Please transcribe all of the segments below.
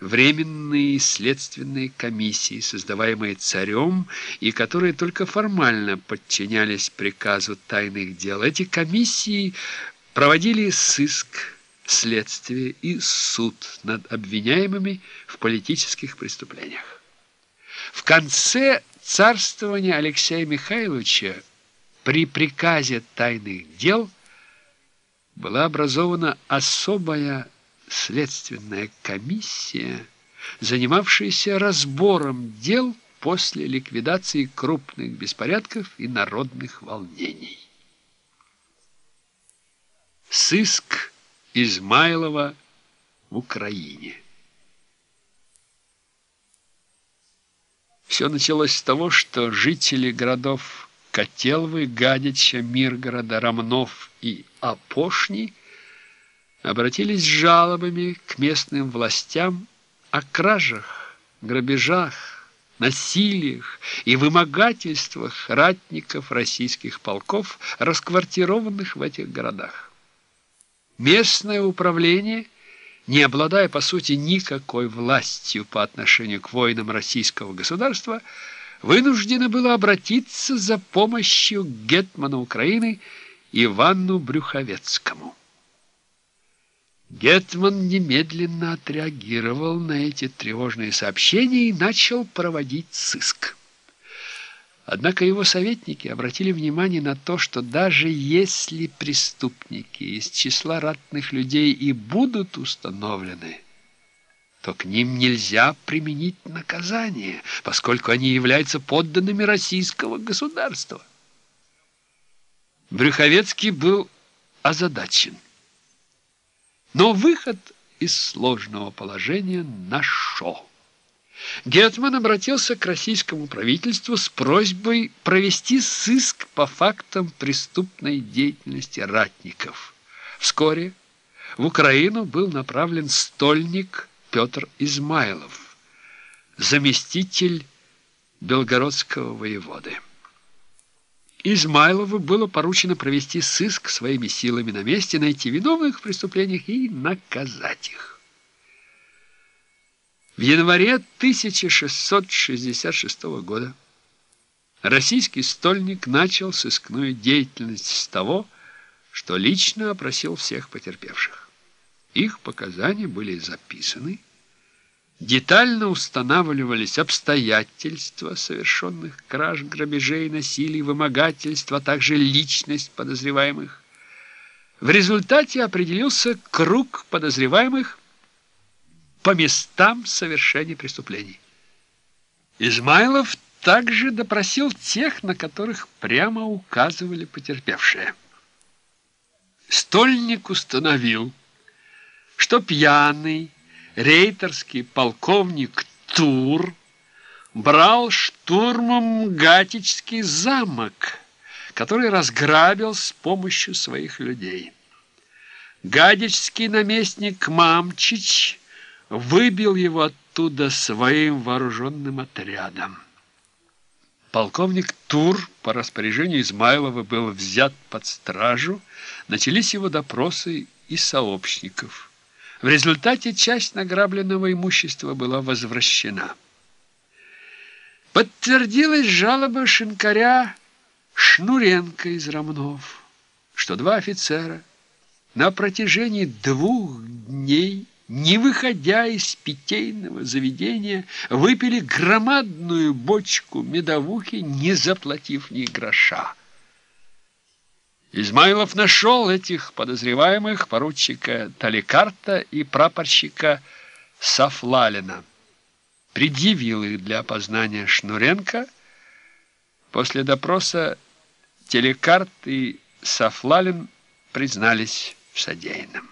временные следственные комиссии, создаваемые царем и которые только формально подчинялись приказу тайных дел. Эти комиссии проводили сыск, следствие и суд над обвиняемыми в политических преступлениях. В конце царствования Алексея Михайловича при приказе тайных дел была образована особая следственная комиссия, занимавшаяся разбором дел после ликвидации крупных беспорядков и народных волнений. Сыск Измайлова в Украине. Все началось с того, что жители городов Котелвы, Гадича, Миргорода, Ромнов и Апошни обратились с жалобами к местным властям о кражах, грабежах, насилиях и вымогательствах ратников российских полков, расквартированных в этих городах. Местное управление, не обладая по сути никакой властью по отношению к воинам российского государства, вынуждено было обратиться за помощью к гетману Украины Ивану Брюховецкому. Гетман немедленно отреагировал на эти тревожные сообщения и начал проводить сыск. Однако его советники обратили внимание на то, что даже если преступники из числа ратных людей и будут установлены, то к ним нельзя применить наказание, поскольку они являются подданными российского государства. Брюховецкий был озадачен. Но выход из сложного положения нашел. Гетман обратился к российскому правительству с просьбой провести сыск по фактам преступной деятельности ратников. Вскоре в Украину был направлен стольник Петр Измайлов, заместитель белгородского воеводы. Измайлову было поручено провести сыск своими силами на месте, найти виновных в преступлениях и наказать их. В январе 1666 года российский стольник начал сыскную деятельность с того, что лично опросил всех потерпевших. Их показания были записаны, Детально устанавливались обстоятельства совершенных краж, грабежей, насилий, вымогательств, а также личность подозреваемых. В результате определился круг подозреваемых по местам совершения преступлений. Измайлов также допросил тех, на которых прямо указывали потерпевшие. Стольник установил, что пьяный, рейтерский полковник Тур брал штурмом Гатический замок, который разграбил с помощью своих людей. Гадичский наместник Мамчич выбил его оттуда своим вооруженным отрядом. Полковник Тур по распоряжению Измайлова был взят под стражу, начались его допросы и сообщников. В результате часть награбленного имущества была возвращена. Подтвердилась жалоба шинкаря Шнуренко из Ромнов, что два офицера на протяжении двух дней, не выходя из питейного заведения, выпили громадную бочку медовухи, не заплатив ни гроша. Измайлов нашел этих подозреваемых поручика Таликарта и прапорщика Сафлалина. Предъявил их для опознания Шнуренко. После допроса Телекарт и Сафлалин признались в содеянном.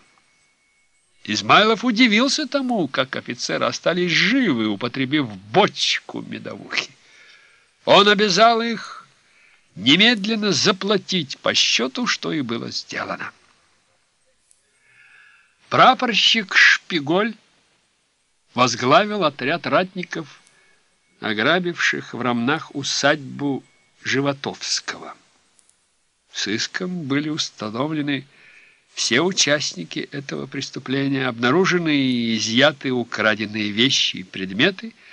Измайлов удивился тому, как офицеры остались живы, употребив бочку медовухи. Он обязал их немедленно заплатить по счету, что и было сделано. Прапорщик Шпиголь возглавил отряд ратников, ограбивших в Рамнах усадьбу Животовского. Сыском были установлены все участники этого преступления, обнаружены и изъяты украденные вещи и предметы –